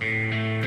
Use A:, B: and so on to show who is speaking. A: Música